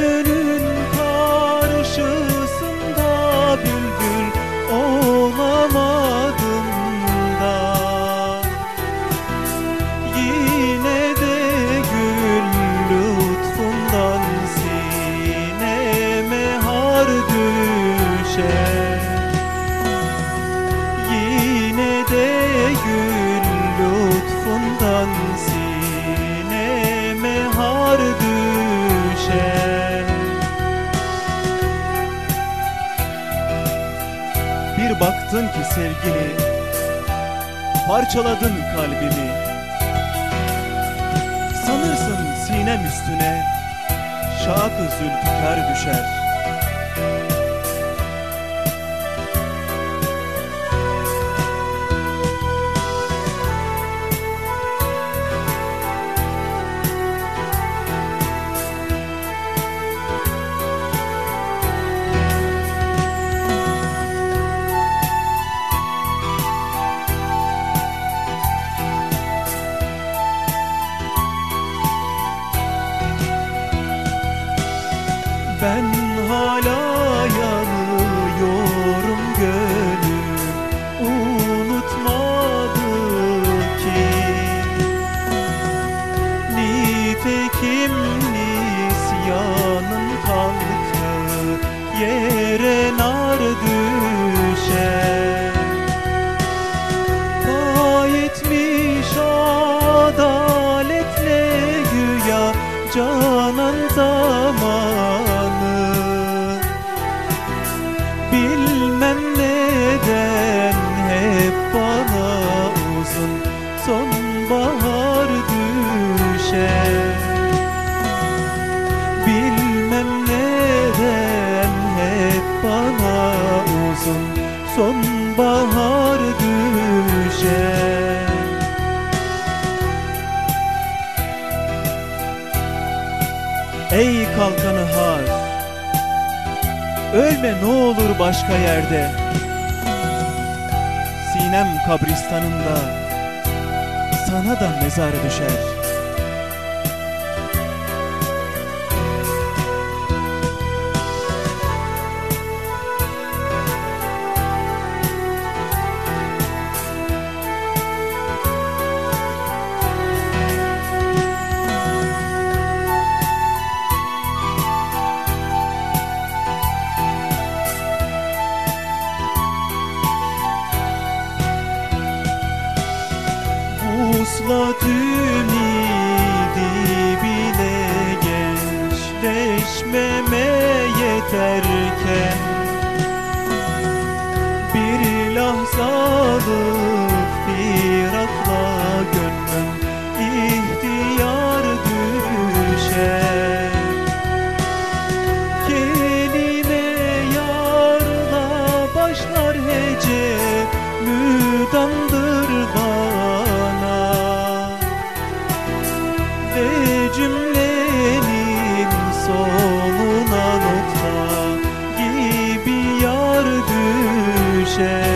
Hüsnünün karşısında bülbül olamadım da. Yine de gül lütfundan sineme har düşer Yine de gül lütfundan sineme Bir baktın ki sevgili Parçaladın kalbimi. Sanırsın sinem üstüne Şakı zülfikar düşer Ben hala yanıyorum düşer Bilmem neden hep bana uzun sonbahar düşer Ey kalkanı har Ölme ne olur başka yerde. Sinem kabristanında Sana da mezar düşer 我对你 się.